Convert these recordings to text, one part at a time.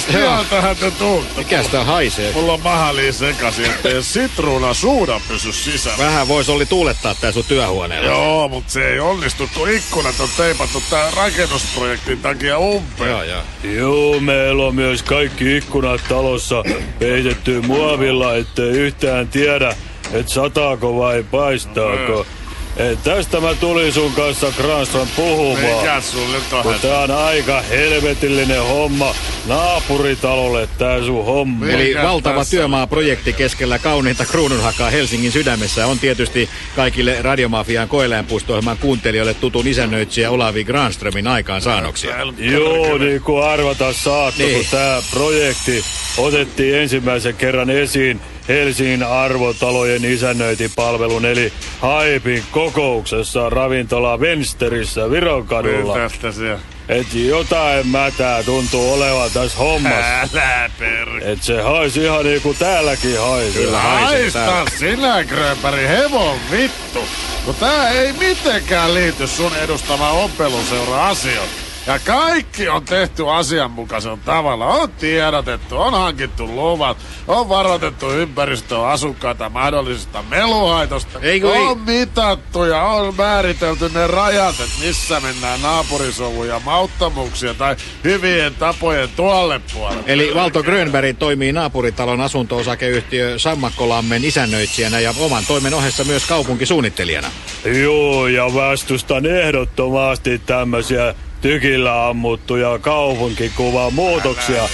Sieltähän te tuutte. Mikä sitä haisee? Mulla on mahaliin sekaisin, ettei sitruuna suuda pysy sisällä. Vähän vois oli tuulettaa tää sun työhuoneella. Joo, mutta se ei onnistu, kun ikkunat on teipattu tää rakennusprojektin takia umpeen. Joo, joo. Joo, meillä on myös kaikki ikkunat talossa peitetty muovilla, ettei yhtään tiedä, että sataako vai paistaako. Et tästä mä tulin sun kanssa Granström puhumaan. Mikä sulle on Kun tää on aika helvetillinen homma naapuritalolle tää sun homma. Eli Mikä valtava tässä? työmaaprojekti keskellä kauniinta kruununhakaa Helsingin sydämessä on tietysti kaikille Radiomafian koeläinpuisto-ohjelman kuuntelijoille tutun isännöitsijä Olavi Granströmin aikaansaannoksia. Joo, niin kuin arvata saattoi, Niin. kun tämä projekti otettiin ensimmäisen kerran esiin Helsingin arvotalojen isännöintipalvelun eli Haipin kokouksessa ravintola Vensterissä Vironkadulla. Tästä se. Et jotain mätää tuntuu olevan tässä hommassa. Älä perkele. Et se haisi ihan niinku täälläkin haisi. Kyllä haisee Haista täällä. sinä, Grönberg, hevon vittu. Kun tää ei mitenkään liity sun edustamaan ompeluseura asioihin. Ja kaikki on tehty asianmukaisella tavalla. On tiedotettu, on hankittu luvat, on varoitettu ympäristöä asukkaita mahdollisista meluhaitosta. Eikö on mitattu ja on määritelty ne rajat, että missä mennään naapurisovuja, mauttamuksia tai hyvien tapojen tuolle puolelle. Eli Valto Grönberg toimii naapuritalon asunto-osakeyhtiö Sammakkolammen isännöitsijänä ja oman toimen ohessa myös kaupunkisuunnittelijana. Joo, ja vastustan ehdottomasti tämmöisiä tykillä ammuttuja kaupunkikuvan muutoksia.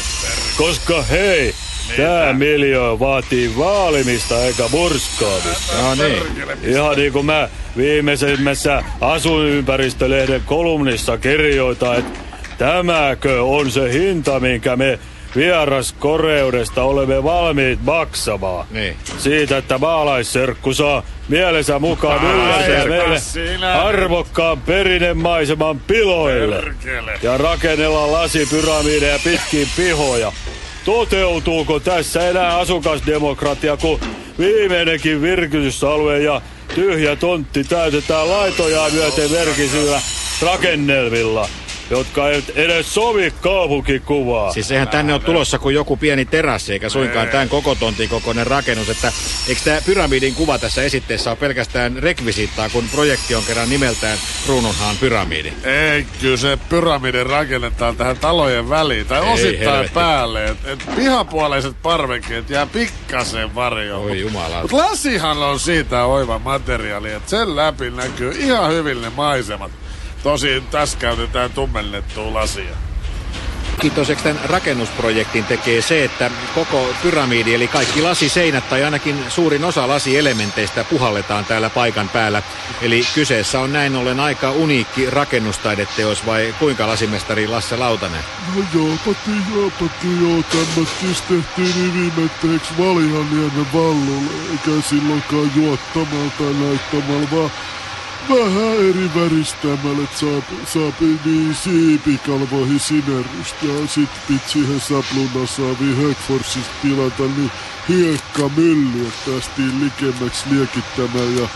Koska hei, tää miljoona vaatii vaalimista eikä murskaamista. No niin. Ihan niin kuin mä viimeisimmässä asuinympäristölehden kolumnissa kirjoitan, että tämäkö on se hinta, minkä me vieras koreudesta olemme valmiit maksamaan. Niin. Siitä, että maalaisserkku saa mielensä mukaan yllättää meille sinä. arvokkaan perinnemaiseman piloille Perkele. ja rakennella lasipyramideja pitkin pihoja. Toteutuuko tässä enää asukasdemokratia, kun viimeinenkin virkistysalue ja tyhjä tontti täytetään laitoja myöten merkisillä rakennelmilla, jotka eivät edes sovi kaupunkikuvaa. Siis eihän tänne ole tulossa kuin joku pieni terassi, eikä suinkaan tämän koko tontin kokoinen rakennus. Että eikö tämä pyramidin kuva tässä esitteessä ole pelkästään rekvisiittaa, kun projekti on kerran nimeltään Kruununhaan pyramidi? Ei, kyllä se pyramidi rakennetaan tähän talojen väliin, tai Ei, osittain helvetti. päälle. Et, et pihapuoleiset parvekkeet jää pikkasen varjoon. Oi jumala. Lasihan on siitä oiva materiaali, että sen läpi näkyy ihan hyvin ne maisemat. Tosin tässä käytetään tummennettua lasia. Kiitoseksi tämän rakennusprojektin tekee se, että koko pyramidi, eli kaikki lasiseinät tai ainakin suurin osa lasielementeistä puhalletaan täällä paikan päällä. Eli kyseessä on näin ollen aika uniikki rakennustaideteos vai kuinka lasimestari Lasse Lautanen? No joo, pati joo, pati joo, tämmöttis tehtiin niin viimeitteeksi Valjaniemen vallulle, eikä silloinkaan juottamalla tai näyttämällä, vaan vähän eri väristämällä, että saa, saa niin siipikalvoihin sinerrystä ja sit pit siihen saplunasaaviin Högforsista tilata niin hiekkamylly, että päästiin likemmäksi liekittämään. Ja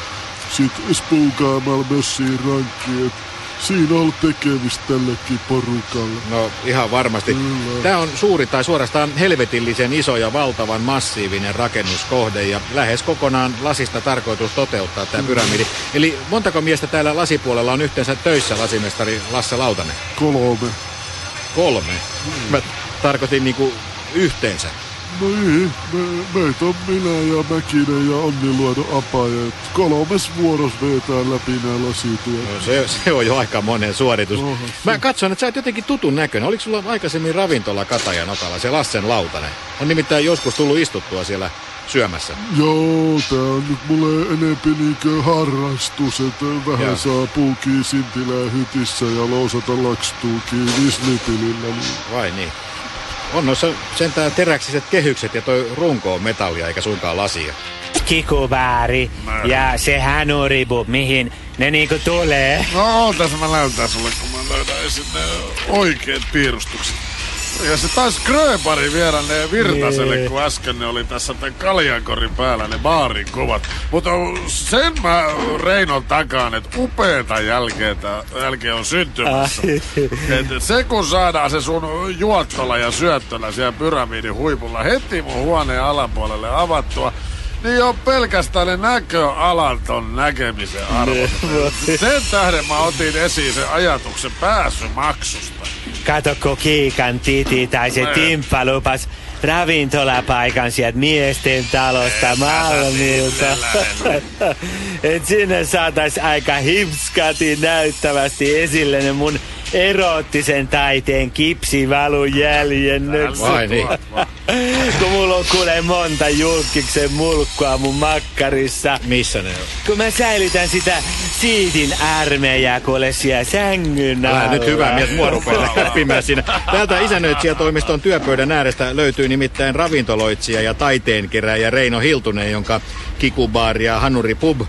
sit spuukaamalla mössiin rankkiin, et siinä on ollut tekemistä tällekin porukalle. No ihan varmasti. Kyllä. Tämä on suuri tai suorastaan helvetillisen iso ja valtavan massiivinen rakennuskohde ja lähes kokonaan lasista tarkoitus toteuttaa tämä pyramidi. Eli montako miestä täällä lasipuolella on yhteensä töissä lasimestari Lasse Lautanen? Kolme. Kolme. Mä tarkoitin niinku yhteensä. No niin, me, meitä on minä ja Mäkinen ja Onni Luodon Kolmes vuoros vetää läpi nämä lasityöt. No se, se on jo aika monen suoritus. Oho, Mä katson, että sä oot jotenkin tutun näköinen. Oliko sulla aikaisemmin ravintola Katajan otalla, se Lassen Lautanen? On nimittäin joskus tullut istuttua siellä syömässä. Joo, tää on nyt mulle enempi niinkö harrastus, että vähän Joo. saa puukii sintilää hytissä ja lousata lakstuukii vislitilillä. Niin. Vai niin? On noissa sentään teräksiset kehykset ja toi runko on metallia eikä suinkaan lasia. Kikuvääri. Ja se hänuribu, mihin ne niinku tulee. No, tässä mä näytän sulle, kun mä löydän ensin ne oikeat piirustukset. Ja se taisi Gröbari viedä ne Virtaselle, Niin. kun äsken ne oli tässä tämän kaljankorin päällä ne baarin kuvat. Mutta sen mä Reinon takaan, että upeeta jälkeä, jälkeä on syntymässä. Et se kun saadaan se sun juottola ja syöttöllä siellä pyramidin huipulla heti mun huoneen alapuolelle avattua, niin jo pelkästään ne näköalat on näkemisen arvosta. Sen tähden mä otin esiin sen ajatuksen pääsymaksusta. Kato, kun Kiikan titi tai se. Timppa lupas ravintolapaikan sieltä miesten talosta Malmilta. Et sinne saatais aika hipskati näyttävästi esille ne mun eroottisen taiteen kipsivalun jäljennykset. Vai niin? Kun mulla on kuule monta julkiksen mulkkua mun makkarissa. Missä ne on? Kun mä säilytän sitä siidin armeijaa kuule siellä sängyn Älä alla. nyt hyvä mies, mua rupeaa läpimään siinä. Täältä isännöitsijätoimiston työpöydän äärestä löytyy nimittäin ravintoloitsija ja taiteenkeräjä Reino Hiltunen, jonka Kikubaar ja Hanuri Pub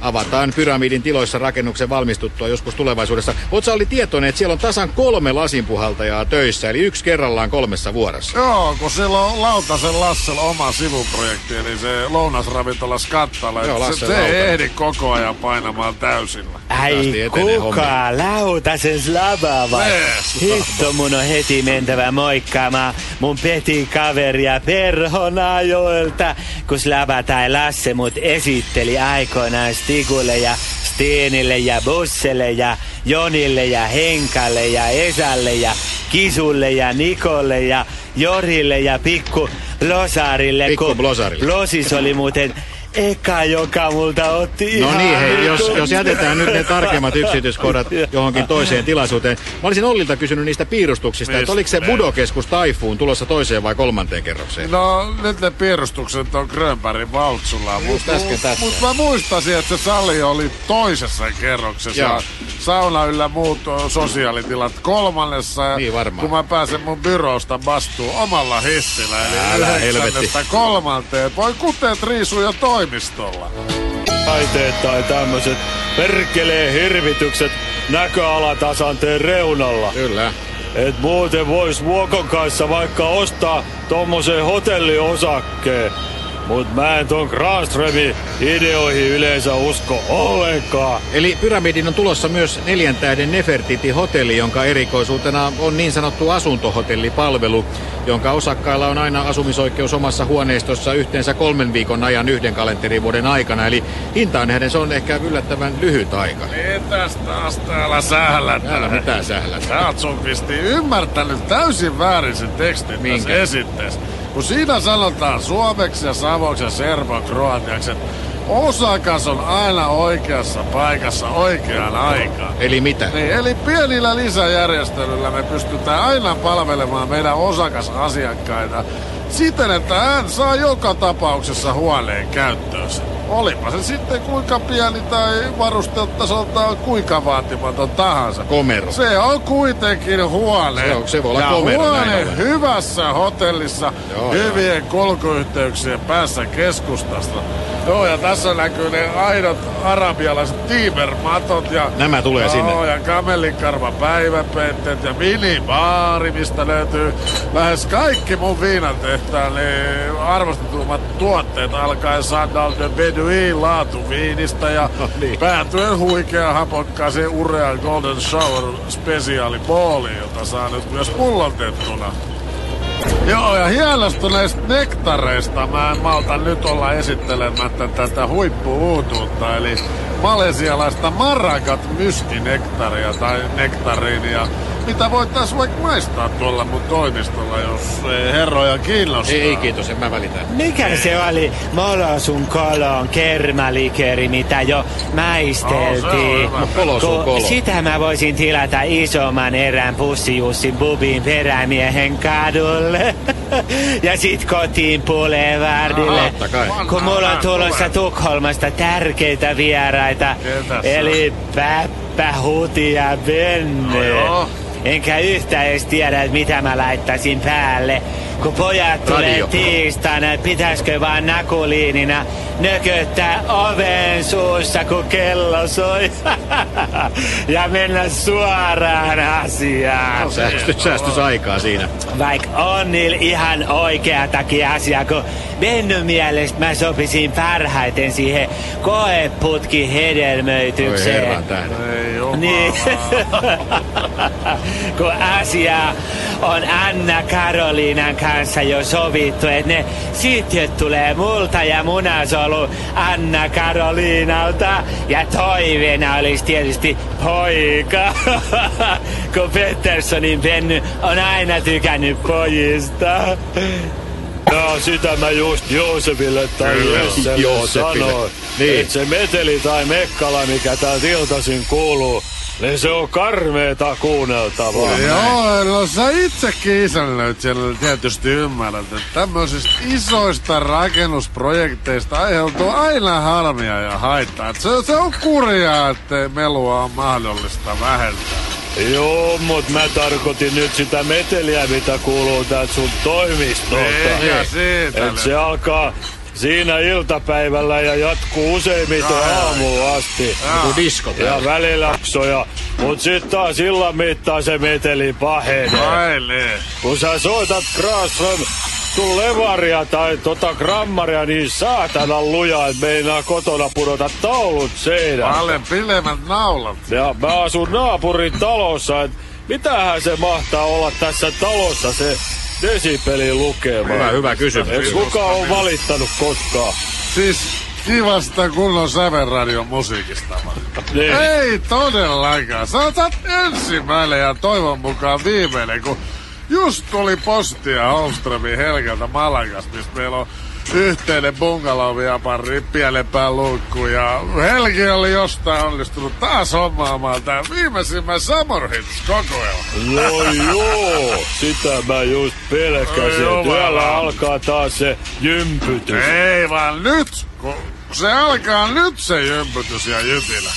avataan pyramidin tiloissa rakennuksen valmistuttua joskus tulevaisuudessa. Otsa oli tietoinen, että siellä on tasan kolme lasinpuhaltajaa töissä, eli yksi kerrallaan kolmessa vuorossa. Joo, kun sillä on Lautasen Lassella oma sivuprojekti, eli se lounasravintola Skattala. Joo, se, Lasse se ei ehdi koko ajan painamaan täysillä. Ai kuka lautasen slaba vai? Hitto mun on heti mentävä moikkaamaan mun peti kaveria Perhonajoelta, kun Slaba tai Lasse mut esitteli aikoinaan Stigulle ja Steenille ja Busselle ja Jonille ja Henkalle ja Esalle ja Kisulle ja Nikolle ja Jorille ja Pikku Losarille. Pikku kun Blosarille. Losis oli muuten eka, joka multa otti No niin, hei, jos, jos jätetään nyt ne tarkemmat yksityiskohdat johonkin toiseen tilaisuuteen. Mä olisin Ollilta kysynyt niistä piirustuksista, että Mistä oliko se? Budokeskus Taifuun tulossa toiseen vai kolmanteen kerrokseen? No, nyt ne piirustukset on Grönbergin valtsulla. Mutta mä muistasin, että se sali oli toisessa kerroksessa. Joo. Ja sauna yllä muut sosiaalitilat kolmannessa. Ja Niin varmaan. Kun mä pääsen mun byrosta vastuun omalla hissillä. Eli Älä yhdeksännestä kolmanteen. Voi kuteet riisuu jo toimistolla. Taiteet tai tämmöiset perkelee hirvitykset näköalatasanteen reunalla. Kyllä. Et muuten vois Vuokon kanssa vaikka ostaa tommosen hotelliosakkeen. Mut mä en ton Granströmin ideoihin yleensä usko ollenkaan. Eli pyramidin on tulossa myös neljän tähden Nefertiti-hotelli, jonka erikoisuutena on niin sanottu asuntohotellipalvelu, jonka osakkailla on aina asumisoikeus omassa huoneistossa yhteensä kolmen viikon ajan yhden kalenterivuoden aikana. Eli hintaan nähden se on ehkä yllättävän lyhyt aika. Mitäs taas täällä sählät? Täällä mitään sählät. Sä oot sun pisti ymmärtänyt täysin väärin sen tekstin Minkä? tässä esitteessä. Kun siinä sanotaan suomeksi ja savoksi ja serbo-kroatiaksi, että osakas on aina oikeassa paikassa oikeaan aikaan. Eli mitä? Niin, eli pienillä lisäjärjestelyillä me pystytään aina palvelemaan meidän osakasasiakkaita siten, että hän saa joka tapauksessa huoneen käyttöönsä. Olipa se sitten kuinka pieni tai varusteltasoltaan kuinka vaatimaton tahansa. Komero. Se on kuitenkin huone. Se on- se voi olla ja komero, huone hyvässä hotellissa Joo, hyvien kulkuyhteyksien päässä keskustasta. Joo, ja tässä näkyy ne aidot arabialaiset tiimermatot ja... Nämä tulee sinne. Joo, ja kamellikarva päiväpeitteet ja minibaari, mistä löytyy lähes kaikki mun viinantehtaan niin arvostetummat tuotteet alkaen Sandal de Bedouin laatuviinistä ja No niin. päätyen huikea hapokkaaseen Urea Golden Shower spesiaalipooliin, jota saa nyt myös pullotettuna. Joo, ja hienostuneista nektareista mä en malta nyt olla esittelemättä tätä huippuuutuutta, eli malesialaista Maragat myskinektaria tai nektariinia, mitä voitais vaikka maistaa tuolla mun toimistolla, jos ei herroja kiinnostaa. Ei, ei kiitos, en mä välitä. Mikä se oli Molosun kolon kermalikeri, mitä jo maisteltiin? Oh, se on. No, kolo. Sitä mä voisin tilata isomman erän pussijussin bubin perämiehen kadulle. ja sit kotiin Boulevardille. Aha. Kun mulla on tulossa Tukholmasta tärkeitä vieraita. Ketäs Eli Päppä, Huti ja Benne. No joo. Enkä yhtä edes tiedä, että mitä mä laittaisin päälle. Kun pojat tulee tiistaina, pitäisikö vaan nakuliinina nököttää oven suussa, kun kello soi. ja mennä suoraan asiaan. Säästys, säästys aikaa siinä. Vaikka on niillä ihan oikeatakin asia, kun Bennun mielestä mä sopisin parhaiten siihen koeputki Oi hedelmöitykseen. herran tähden. Niin. Kun asia on Anna Karoliinan kanssa jo sovittu, että ne siittiöt tulee multa ja munasolu Anna Karoliinalta. Ja toiveena olisi tietysti poika. Kun Petterssonin Penny on aina tykännyt pojista. Ja sitä mä just Joosefille tai. Jesselle sanoin. Niin. Että se meteli tai mekkala, mikä täältä iltaisin kuuluu, niin se on karmeeta kuunneltavaa. Joo, no sä itsekin isännöit siellä tietysti ymmärrät, että tämmöisistä isoista rakennusprojekteista aiheutuu aina harmia ja haittaa. Se, se on kurjaa, että melua on mahdollista vähentää. Joo, mut mä tarkoitin nyt sitä meteliä, mitä kuuluu täältä sun toimistolta. Eikä siitä. Et se alkaa siinä iltapäivällä ja jatkuu useimmiten aamuun asti. Disko Ja välilaksoja. Mut sit taas illan mittaan se meteli pahenee. Kun sä soitat Grasson sun levaria tai tota grammaria niin saatana lujaa, että meinaa kotona pudota taulut seinään. Paljon pidemmät naulat. Ja mä asun naapurin talossa, et mitähän se mahtaa olla tässä talossa se desibelin lukema? Hyvä, hyvä kysymys. Eiks kukaan on valittanut koskaan? Siis kivasta kunnon sävenradion musiikista. Niin. Ei todellakaan. Sä oot ensimmäinen ja toivon mukaan viimeinen, kun just tuli postia Holmströmin Helgeltä Malagas, missä meillä on yhteinen bungalow ja pari pienempää luukku. Ja Helgi oli jostain onnistunut taas hommaamaan tämän viimeisimmän Summer Hits kokoelman. Joo joo, sitä mä just pelkäsin. Jumala. Täällä alkaa taas se jympytys. Ei vaan nyt, kun se alkaa nyt se jympytys ja jypilä.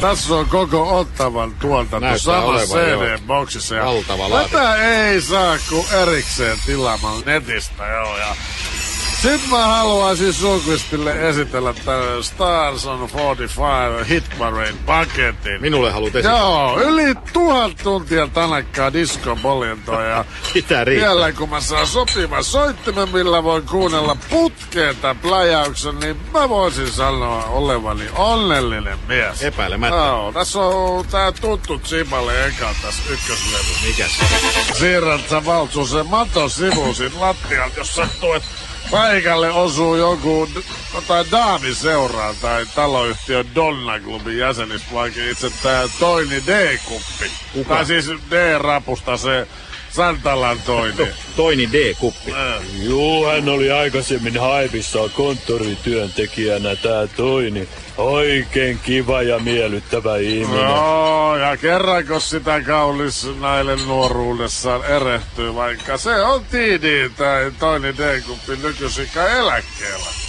Tässä on koko Ottavan tuotanto samassa joo. CD-boksissa. Tätä ei saa kuin erikseen tilaamaan netistä, joo. Ja sitten mä haluaisin Sukvistille esitellä tämän Stars on 45 Hit Parade paketin. Minulle haluat esittää. Joo, yli tuhat tuntia tanakkaa diskopoljentoa ja Mitä riittää? vielä kun mä saan sopivan soittimen, millä voin kuunnella putkeen tämän pläjäyksen, niin mä voisin sanoa olevani onnellinen mies. Epäilemättä. Joo, tässä on tää tuttu Tsipalle eka tässä ykköslevy. Mikäs? Siirrät sä valtsuun se mato sivu siitä lattialta, jos sattuu, että paikalle osuu joku tai daamiseuraa tai taloyhtiön Donna Clubin jäsenistä, vaikka itse tää Toini D-kuppi. Tai siis D-rapusta se Santalan Toini. Toini D-kuppi. Äh. Juu, hän oli aikaisemmin haipissa konttorityöntekijänä tää toini. Oikein kiva ja miellyttävä ihminen. Joo, ja kerranko sitä kaulis nainen nuoruudessaan erehtyy, vaikka se on tiidi tai toinen D-kuppi nykyisikään eläkkeellä.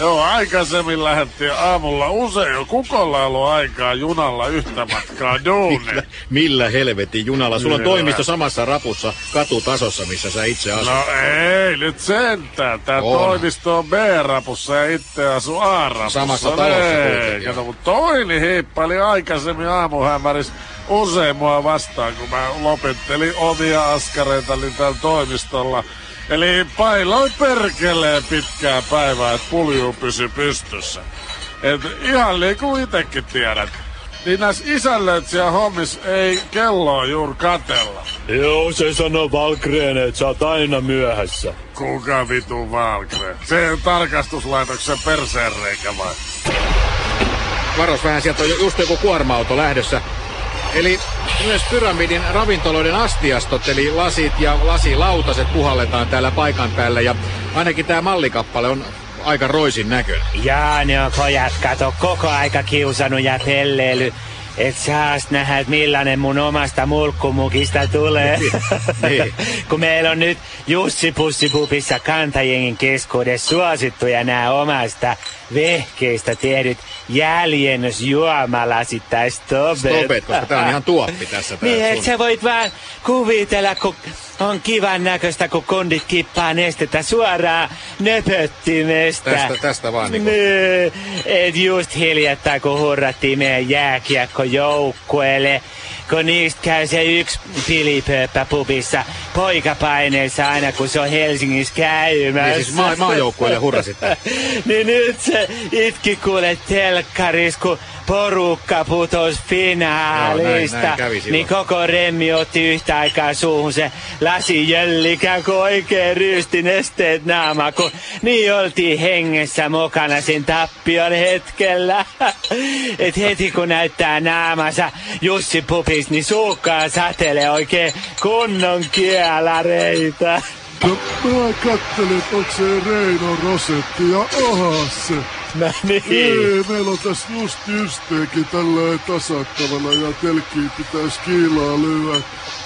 Joo, aikaisemmin lähdettiin aamulla usein jo kukolla ollut aikaa junalla yhtä matkaa duuniin. Millä helvetin junalla? Sulla on toimisto samassa rapussa katutasossa, missä sä itse asut. No ei nyt sentään. Tää On. toimisto on B-rapussa ja itse asu A-rapussa. Samassa talossa Ei. Kato, toini hiippaili aikaisemmin aamuhämäris usein mua vastaan, kun mä lopettelin omia askareitani täällä toimistolla. Eli pailoin perkeleen pitkää päivää, että pulju pysy pystyssä. Et ihan niin kuin itekin tiedät. Niin näissä isällöitsijä hommis ei kelloa juuri katella. Joo, se sanoo Valkreen, että sä oot aina myöhässä. Kuka vitu Valkre? Se tarkastuslaitoksen perseenreikä vai? Varos vähän, sieltä on ju- just joku kuorma-auto lähdössä. Eli myös pyramidin ravintoloiden astiastot, eli lasit ja lasilautaset puhalletaan täällä paikan päällä. Ja ainakin tämä mallikappale on aika roisin näköinen. Jaa, ne on pojat, kato, koko aika kiusannut ja pelleily. Et saas nähdä, et millainen mun omasta mulkkumukista tulee. Niin. Kun meillä on nyt Jussi Pussipupissa kantajengin keskuudessa suosittuja nämä omasta vehkeistä tehdyt jäljennösjuomalasit tai stobet. Stobet, koska tää on ihan tuoppi tässä. Tää Niin, et sä voit vaan kuvitella, kun on kivan näköistä, kun kondit kippaa nestettä suoraan nöpöttimestä. Tästä- tästä vaan niinku. Niin, et just hiljattain, kun hurrattiin meidän jääkiekkojoukkueelle, kun niistä käy se yksi pilipööppä pubissa poikapaineissa aina, kun se on Helsingissä käymässä. Niin siis maa- maajoukkueelle hurrasitte. niin nyt se itki kuule telkkaris, kun porukka putos finaalista. Joo, näin- näin kävi silloin. niin koko remmi otti yhtä aikaa suuhun se lasijöllikään, kun oikein ryysti nesteet naama, kun niin oltiin hengessä mukana sen tappion hetkellä. Et heti kun näyttää naamansa Jussi Pupis, niin suukkaa satelee oikein kunnon kielareita. No mä kattelin, että onko se Reino Rosetti ja ohas se. No niin. Ei, meillä on tässä just ysteenkin tällä tasattavalla ja telkkiin pitäisi kiilaa lyödä.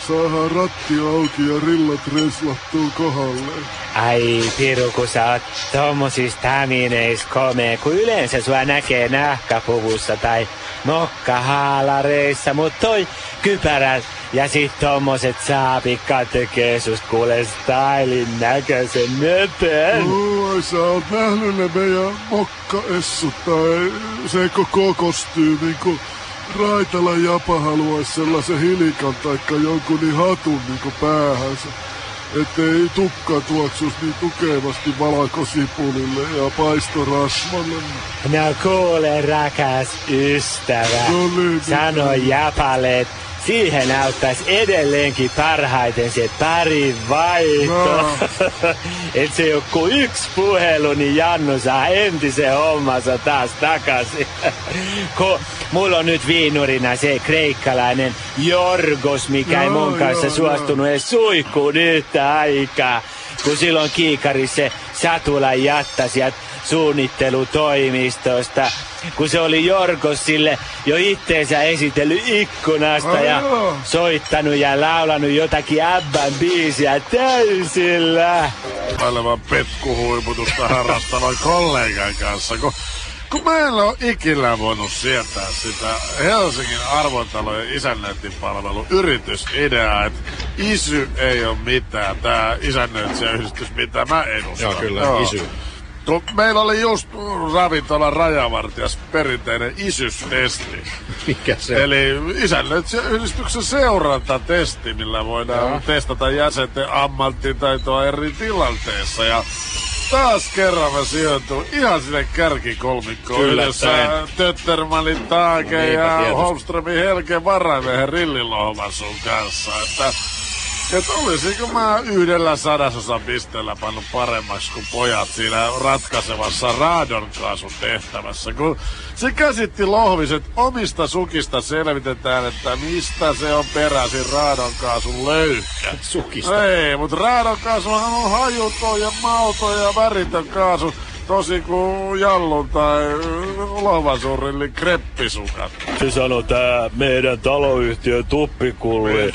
Saadaan ratti auki ja rillat reslattuu kohdalleen. Ai Piru, kun sä oot tommosissa tämineis komea, kun yleensä sua näkee nahkapuvussa tai nokkahaalareissa, mut toi kypärä ja sit tommoset saapikkaat tekee susta kuule stylin näköisen nöpön. Oi, sä oot nähnyt ne meidän mokkaessut tai se koko kostyymin, kun Raitala Japa haluaisi sellaisen hilikan taikka jonkun niin hatun niinku päähänsä. Ettei tukka tuoksus niin tukevasti valakosipulille ja paistorasvalle. No kuule rakas ystävä, No niin, sano niin. Japalle, siihen auttaisi edelleenkin parhaiten se pari vaihto. No. Et se joku yksi puhelu, niin Jannu saa entisen hommansa taas takaisin. Kun mulla on nyt viinurina se kreikkalainen Jorgos, mikä ei Joo, mun kanssa joo, suostunut edes suihkuun yhtä aikaa. Kun silloin kiikarissa se Satula sieltä suunnittelutoimistosta, kun se oli Jorgos sille jo itteensä esitellyt ikkunasta Ai ja joo. soittanut ja laulanut jotakin Abban biisiä täysillä. aivan petkuhuiputusta harrastavan kollegan kanssa, kun, kun mä en ole ikinä voinut sietää sitä Helsingin arvotalojen isännöintipalvelu yritysideaa, että isy ei ole mitään, tää isännöitsijäyhdistys, mitä mä edustan. Joo, kyllä, isy. Kun meillä oli just ravintolan rajavartijas perinteinen isyystesti. Mikä se? Eli isännöitsijäyhdistyksen seurantatesti, millä voidaan Joo. testata jäsenten ammattitaitoa eri tilanteissa. Ja taas kerran mä sijoitun ihan sinne kärkikolmikkoon yhdessä. Töttermanin Taake Niinpä ja. Holmströmin Helke Varamiehen Rillilohman sun kanssa. Että et olisinko mä yhdellä sadasosan pisteellä pannut paremmaksi kuin pojat siinä ratkaisevassa raadonkaasun tehtävässä, kun se käsitti lohviset omista sukista selvitetään, että mistä se on peräisin raadonkaasun löyhkä. Sukista. Ei, mutta raadonkaasuhan on hajuton ja mauton ja väritön kaasu, tosi kuin jallun tai lohvasurillin kreppisukat. Se sanoi tää meidän taloyhtiön tuppikulli.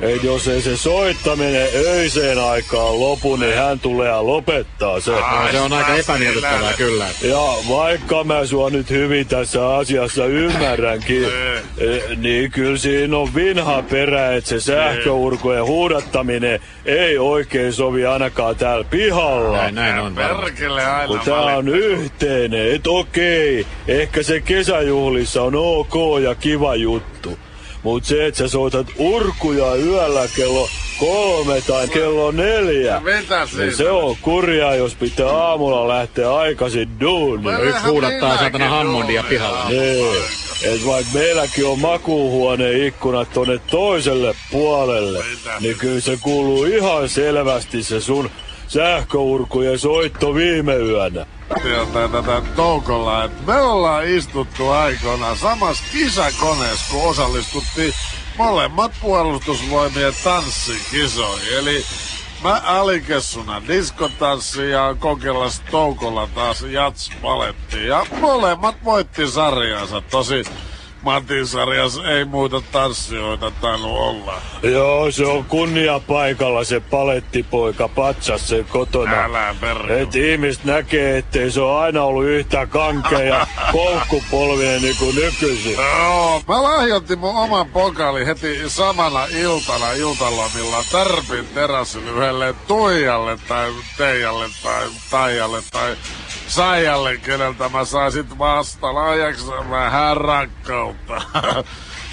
Et jos ei se soittaminen öiseen aikaan lopu, niin hän tulee ja lopettaa se. No, se on aika epämiellyttävää kyllä. Ja vaikka mä sua nyt hyvin tässä asiassa ymmärränkin, eh, niin kyllä siinä on vinha perä, että se sähköurkojen huudattaminen ei oikein sovi ainakaan täällä pihalla. Näin, näin on varmasti. Perkele aina tää on yhteinen, et okei, ehkä se kesäjuhlissa on ok ja kiva juttu. Mut se, että sä soitat urkuja yöllä kello kolme tai kello neljä, Mitä niin se on kurjaa, jos pitää aamulla lähteä aikaisin duuniin. Yksi huudattaa saatana minäkin Hammondia pihalla. Niin, et vaikka meilläkin on makuuhuoneen ikkunat tonne toiselle puolelle, niin kyllä se kuuluu ihan selvästi se sun sähköurkujen soitto viime yönä. Sieltä tätä toukolla, että me ollaan istuttu aikoinaan samassa kisakoneessa, kun osallistuttiin molemmat puolustusvoimien tanssikisoihin. Eli mä alikessuna diskotanssi ja kokeillas toukolla taas jats paletti. Ja molemmat voitti sarjansa. Tosi Matin sarjassa ei muita tanssijoita tainnut olla. Joo, se on kunnia paikalla se palettipoika patsas sen kotona. Älä perkele. Et ihmiset näkee, ettei se ole aina ollut yhtä kankea ja koukkupolvinen niin kuin nykyisin. Joo, mä lahjoitin mun oman pokali heti samana iltana iltalomilla Tärpin terassilla yhdelle Tuijalle tai Teijalle tai Taijalle tai Saijalle, keneltä mä sain sit vasta lahjaksi vähän rakkautta.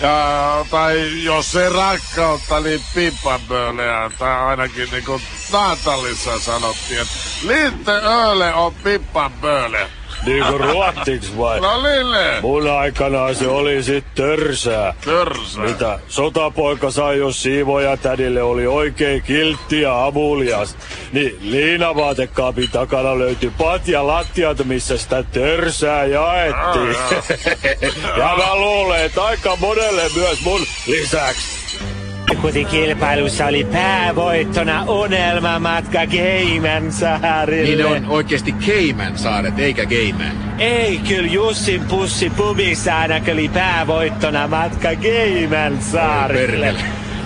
Ja, tai jos ei rakkautta, niin pippabööleä. Tai ainakin niinku Natalissa sanottiin, että Litte Öle on pippabööle. Niin kuin ruottiksi vai? No Lille, Mun aikana se oli sit törsää. törsä. Mitä sotapoika sai, jos siivoja tädille oli oikein kiltti ja avulias. Niin liinavaatekaapin takana löytyi patja lattialta, missä sitä törsää jaettiin. ja mä luulen, että aika monelle myös mun lisäksi. Kotikilpailussa oli päävoittona unelmamatka Geiman saarille. Niin ne on oikeasti Cayman saaret, eikä Gayman. Ei, kyllä Jussin pussi pubissa ainakin oli päävoittona matka Geiman saarille.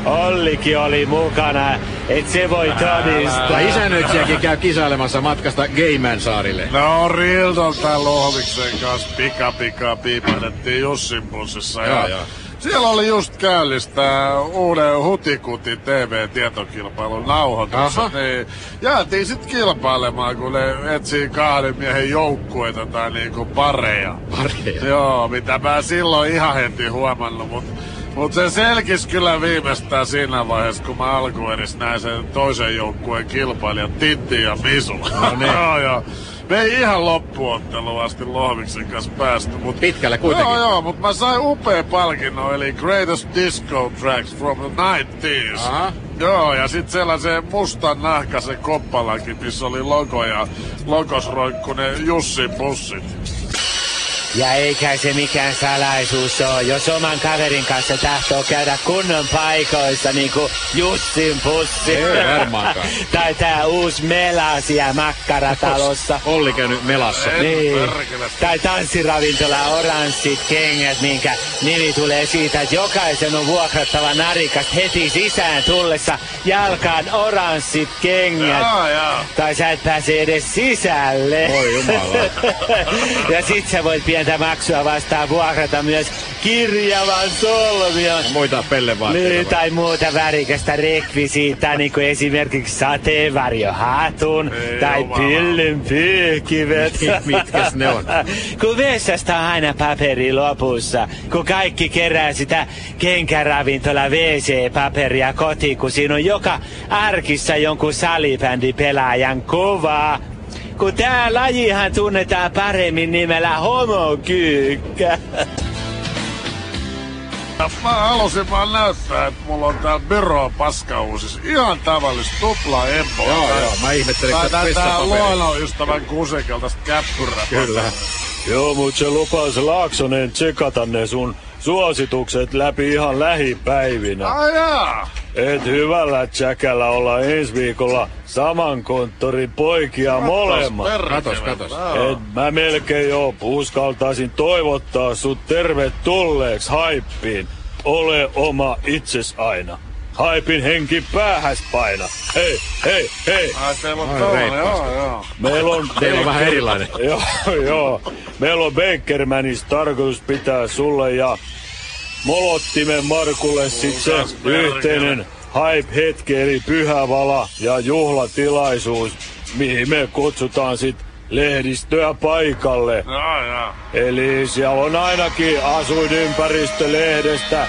Ollikin oli mukana, et se voi todistaa. Ja isännöitsijäkin käy kisailemassa matkasta Gayman saarille. No Rildon tai Lohviksen kanssa pika pika piipahdettiin Jussin bussissa. Joo, Ja joo. Siellä oli just käyllistä uuden Hutikuti TV-tietokilpailun nauhoitus. Aha. Niin, jäätiin sit kilpailemaan, kun ne etsii kahden miehen joukkueita tai niinku pareja. Pareja. Joo, mitä mä silloin ihan heti huomannut, mut Mut se selkis kyllä viimeistään siinä vaiheessa, kun mä alkuun näin sen toisen joukkueen kilpailijan Titti ja Misu. No niin. joo, joo. Me ei ihan loppuotteluun asti Lohviksen kanssa päästy, mut... Pitkälle kuitenkin. Joo, joo, mutta mä sain upea palkinnon, eli Greatest Disco Tracks from the 90s. Aha. Joo, ja sit sellaisen mustan nahkasen koppalakin, missä oli logo ja logos roikku ne Jussin bussit. Ja eikä se mikään salaisuus ole, jos oman kaverin kanssa tahtoo käydä kunnon paikoissa, niin kuin Jussin pussi. Ei varmaankaan. tai tää uusi Melasia makkaratalossa. Olli käynyt melassa. Niin. Tai tanssiravintola Oranssit kengät, minkä nimi tulee siitä, että jokaisen on vuokrattava narikas heti sisään tullessa jalkaan oranssit kengät. Joo, joo. Tai sä et pääse edes sisälle. Oi jumala. ja sit sä voit pientä maksua vastaan vuokrata myös kirjavan solmion. Muita pellevaatteita. Niin, tai muuta värikästä rekvisiittaa, niin kuin esimerkiksi sateenvarjohatun Ei tai jumala. pyllyn pyyhkivet. Mitkäs ne on? kun vessasta on aina paperi lopussa, kun kaikki kerää sitä kenkäravintola WC-paperia kotiin, kun siinä on joka arkissa jonkun salibändipelaajan kuva. Kun tää lajihan tunnetaan paremmin nimellä homokyykkä. Mä halusin vaan näyttää, että mulla on täällä Byro paskauusis ihan tavallista tupla empo. Joo, joo. Mä ihmettelin, että tää, tää luonnonystävän kusekelta käppyrä. Kyllä. Joo, mut se lupas Laaksonen tsekata ne sun suositukset läpi ihan lähipäivinä. Ai jaa. Et hyvällä tsäkällä olla ensi viikolla saman konttorin poikia molemmat. Perkele. Katos, katos. Et mä melkein jo uskaltaisin toivottaa sut tervetulleeksi haippiin. Ole oma itses aina. Haipin henki päähäs paina. Hei, hei, hei. Ai teillä on reippaasti. joo, joo. Meillä on... Teillä on vähän erilainen. joo, joo. Meillä on Bakermanis tarkoitus pitää sulle ja Molottimen Markulle sit se yhteinen hype-hetki eli pyhä vala ja juhlatilaisuus, mihin me kutsutaan sit lehdistöä paikalle. Joo, joo. Eli siellä on ainakin asuinympäristölehdestä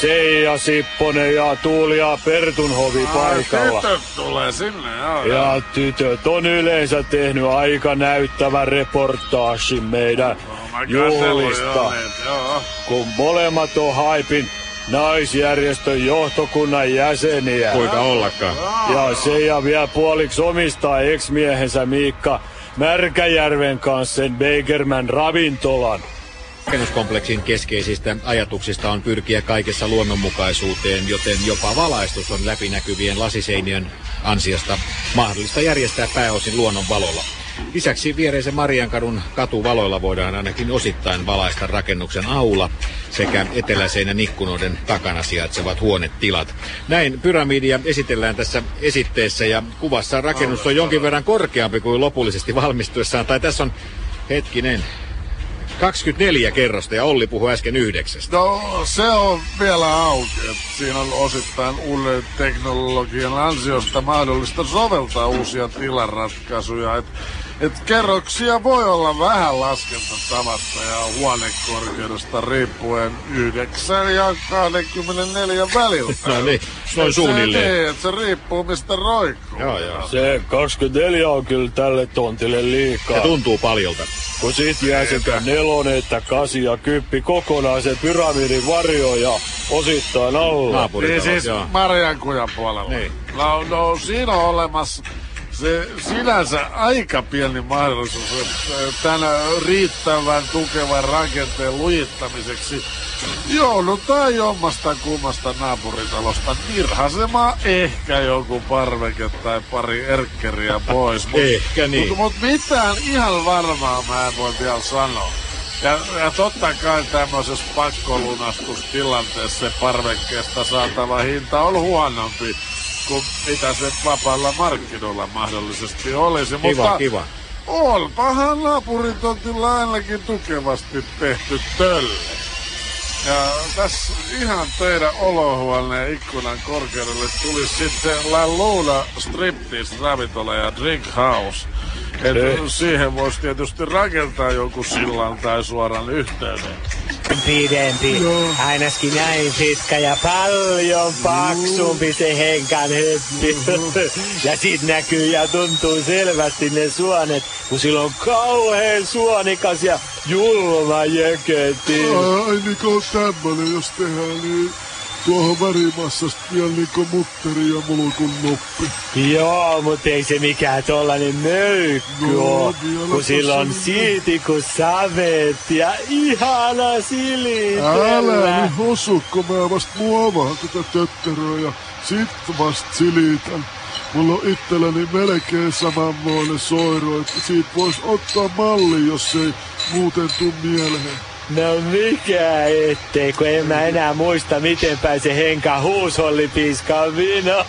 Seija Sipponen ja Tuulia Pertunhovi paikalla. Ai, tytöt tulee sinne, joo, joo. Ja tytöt on yleensä tehnyt aika näyttävän reportaasin meidän jo juhlista, joo. kun molemmat on Haipin naisjärjestön johtokunnan jäseniä. Kuinka ollakaan. Ja se ja vielä puoliksi omistaa ex-miehensä Miikka Märkäjärven kanssa sen Bakerman ravintolan. Rakennuskompleksin keskeisistä ajatuksista on pyrkiä kaikessa luonnonmukaisuuteen, joten jopa valaistus on läpinäkyvien lasiseinien ansiosta mahdollista järjestää pääosin luonnon valolla. Lisäksi viereisen Mariankadun katuvaloilla voidaan ainakin osittain valaista rakennuksen aula sekä eteläseinän ikkunoiden takana sijaitsevat huonetilat. Näin pyramidia esitellään tässä esitteessä ja kuvassa rakennus on jonkin verran korkeampi kuin lopullisesti valmistuessaan. Tai tässä on, hetkinen, 24 kerrosta ja Olli puhui äsken yhdeksästä. No se on vielä auki. että Siinä on osittain uuden teknologian ansiosta mahdollista soveltaa uusia tilaratkaisuja. Et, et kerroksia voi olla vähän laskentatavasta ja huonekorkeudesta riippuen 9 ja 24 väliltä. No niin, noin se- suunnilleen. Niin, että se riippuu mistä roikkuu. Joo, joo. Se 24 on kyllä tälle tontille liikaa. Se tuntuu paljolta. Kun sit jää sekä nelonen että kasi ja kyppi kokonaan se pyramidin varjo ja osittain alla. Naapurit Niin siis. Marjankujan puolella. Niin. No, no siinä on olemassa se sinänsä aika pieni mahdollisuus että tänä riittävän tukevan rakenteen lujittamiseksi joudutaan jommasta kummasta naapuritalosta nirhasemaan ehkä joku parveke tai pari erkkeriä pois. Mut, Ehkä niin. Mutta mut mitään ihan varmaa mä en voi vielä sanoa. Ja, ja totta kai tämmöisessä pakkolunastustilanteessa se parvekkeesta saatava hinta on huonompi kuin mitä se vapailla markkinoilla mahdollisesti olisi. Kiva, mutta kiva. Onpahan naapuritontilla ainakin tukevasti tehty tölle. Ja tässä ihan teidän olohuoneen ikkunan korkeudelle tuli sitten La Luna Striptease ravintola ja Drink House. Et siihen voisi tietysti rakentaa jonkun sillan tai suoran yhteyden. Pidempi, ainakin näin pitkä ja paljon paksumpi se henkan heppi. Ja sit näkyy ja tuntuu selvästi ne suonet, kun sillä on kauhean suonikas ja julma jökötti. Ai niinku tämmönen, jos tehdään niin tuohon värimassasta vielä niinku mutteri ja mulkun noppi. Joo, mutta ei se mikään tollanen möykky No, oo, kun sillä on se- siiti kuin savet ja ihana silitellä. Älä nyt osu, kun mä vast muovaan tätä tötteröä ja sit vast silitän. Mulla on itselläni melkein samanmoinen soiro, että siitä vois ottaa malli, jos ei muuten tuu mieleen. No mikä ettei, kun en mä enää muista, miten se henka huusholli piiskaa vino.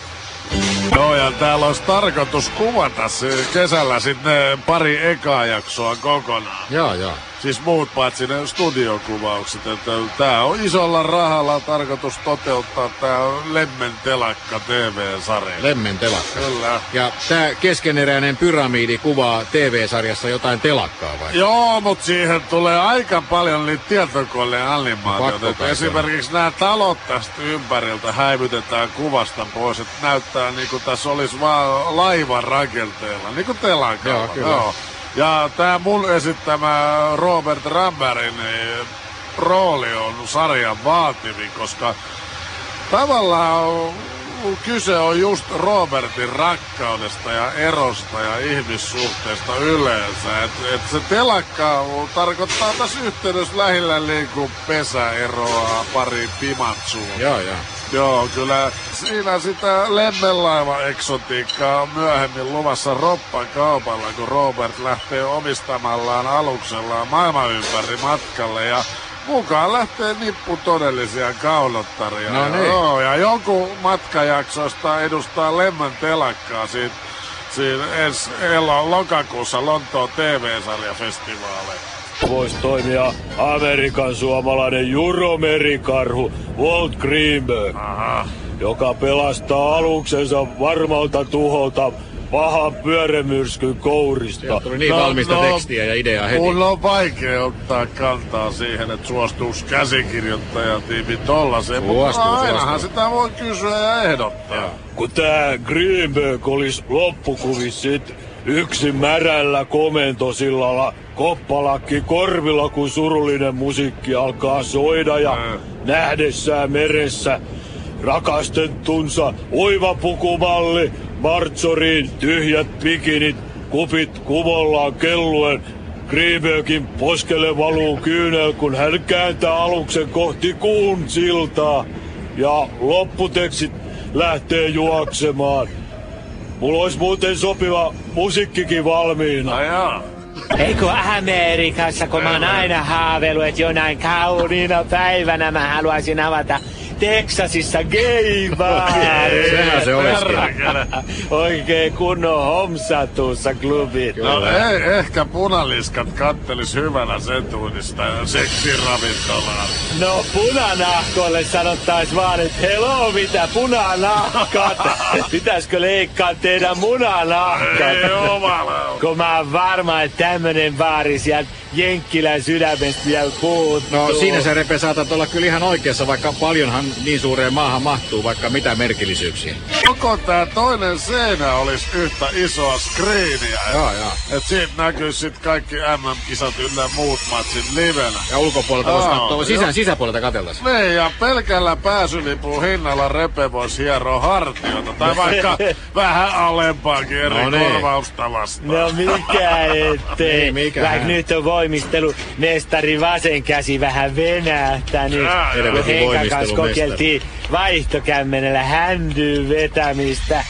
Joo, ja täällä olisi tarkoitus kuvata se kesällä sitten pari ekaa jaksoa kokonaan. Joo, joo. Siis muut paitsi ne studiokuvaukset, että tää on isolla rahalla tarkoitus toteuttaa tää Lemmen telakka TV-sarja. Lemmen telakka. Kyllä. Ja tämä keskeneräinen pyramidi kuvaa TV-sarjassa jotain telakkaa vai? Joo, mutta siihen tulee aika paljon niitä tietokoneen animaatioita. Pakko Että kai Esimerkiksi nämä talot tästä ympäriltä häivytetään kuvasta pois, että näyttää niin kuin tässä olisi vaan laivan rakenteella, niin kuin telakalla. Joo, kyllä. Ja tämä mun esittämä Robert Ramberin niin rooli on sarjan vaativin, koska tavallaan kyse on just Robertin rakkaudesta ja erosta ja ihmissuhteesta yleensä. Et, et se telakka tarkoittaa tässä yhteydessä lähillä niin kuin pesä eroaa pari pimatsua. Joo, joo. Joo, kyllä siinä sitä lemmenlaiva eksotiikkaa on myöhemmin luvassa roppan kaupalla, kun Robert lähtee omistamallaan aluksellaan maailman ympäri matkalle ja mukaan lähtee nippu todellisia kaulottaria. No niin. Joo, ja jonkun matkajaksoista edustaa Lemmen telakkaa siitä, siinä ensi elo, lokakuussa Lontoon TV-sarjafestivaaleilla. Voisi toimia Amerikan suomalainen juromerikarhu Walt Greenberg, Aha. joka pelastaa aluksensa varmalta tuholta pahan pyörämyrskyn kourista. Tuli niin valmista tekstiä ja ideaa heti. Mun on vaikea ottaa kantaa siihen, että suostuuko käsikirjoittajatiimi tollaseen, mutta Suostuu, ainahan suostuu. sitä voi kysyä ja ehdottaa. Kun tää Greenberg olisi loppukuvissa sit yksin märällä komentosillalla, koppalakki korvilla, kun surullinen musiikki alkaa soida ja Mm. nähdessään meressä rakastettunsa oiva pukumalli, Martsoriin tyhjät pikinit, kupit kuvollaan kelluen, Greenbergin poskelle valuu kyynel, kun hän kääntää aluksen kohti kuun siltaa. Ja lopputekstit lähtee juoksemaan. mulla olisi muuten sopiva musiikkikin valmiina. Ai jaa. Eikö Amerikassa, kun mä oon aina haaveillut, että jonain kauniina päivänä mä haluaisin avata Texasissa gay Sehän se. Oikein kunnon homsatuussa klubi. No ei, ehkä punaliskat kattelis hyvänä setuunista ja seksiravintolaa. No punanahkoille sanottais vaan, että hello mitä punanahkat. Pitäisikö leikkaa teidän munanahkat? Ei omala. Kun mä oon varma, että tämmönen baari sieltä Jenkkilän sydämestä vielä puuttuu. No siinä se Repe saatat olla kyllä ihan oikeassa, vaikka paljonhan niin suureen maahan mahtuu, vaikka mitä merkillisyyksiä. Koko tää toinen seinä olisi yhtä isoa screeniä. Joo, joo. Et siitä näkyy sit kaikki MM-kisat ynnä muut matsit livenä. Ja ulkopuolelta voisi katsoa, sisään joo. sisäpuolelta katseltaisiin. Niin, ja pelkällä pääsylipun hinnalla Repe voisi hieroa hartiota. Tai vaikka vähän alempaakin eri No niin. korvausta vastaan. No mikä ettei. Niin, mikä Vaikka hän. nyt on voimistelu mestari vasen käsi vähän venähtänyt. Jaa, Kun Henkan kanssa kokeiltiin vaihtokämmenellä händyyn vetämistä.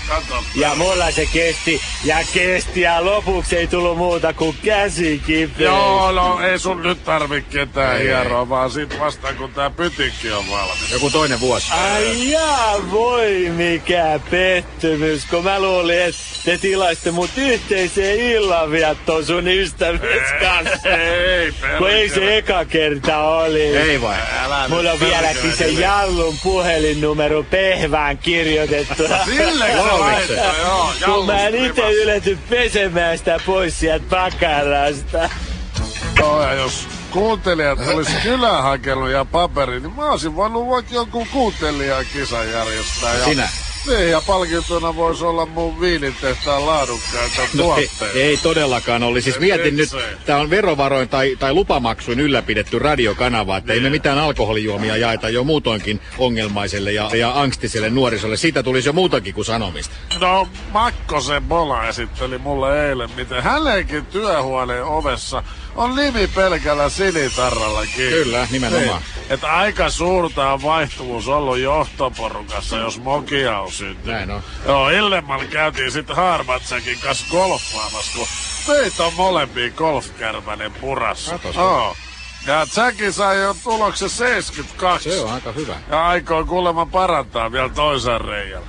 Ja mulla se kesti ja kesti ja lopuksi ei tullut muuta kuin käsi kipeä. Joo, no ei sun nyt tarvi ketään Ei, hieroa, vaan sit vasta kun tää pytikki on valmis. Joku toinen vuosi. Ai jaa, voi mikä pettymys, kun mä luulin, että te tilaisitte mut yhteiseen illanviettoon sun ystävyys kanssa. Ei, Kun ei perkele. se eka kerta oli. Ei vai? Älä Mulla on vieläkin se. Jallun puhelinnumero pehvään kirjoitettu. Sille joo. Kun mä en itse ylety pesemään sitä pois sieltä pakarasta. Joo, ja jos kuuntelijat olisi kylään hakenut ja paperi, niin mä olisin voinut vaikka jonkun kuuntelijan kisan järjestää. Ja, Sinä? Niin, ja palkintona voisi olla mun viinitehtaan laadukkaita No, ei, tuotteita. ei todellakaan oli. Siis mietin nyt, tämä on verovaroin tai, tai lupamaksuin ylläpidetty radiokanava, että ei me mitään alkoholijuomia jaeta jo muutoinkin ongelmaiselle ja, ja angstiselle nuorisolle. Siitä tulisi jo muutakin kuin sanomista. No, Makkosen Bola esitteli mulle eilen, miten hänenkin työhuoneen ovessa on nimi pelkällä sinitarralla kiinni. Kyllä, nimenomaan. Niin, että aika suurta on vaihtuvuus ollut johtoporukassa, jos mokia on syntynyt. Näin on. Joo, Illemalla käytiin sitten Harmatsakin kanssa golfaamassa, kun meitä on molempia golfkärpänen purassa. Katos. Joo. Ja Jacki sai jo tuloksen 72. Se on aika hyvä. Ja aikoo kuulemma parantaa vielä toisen reijällä.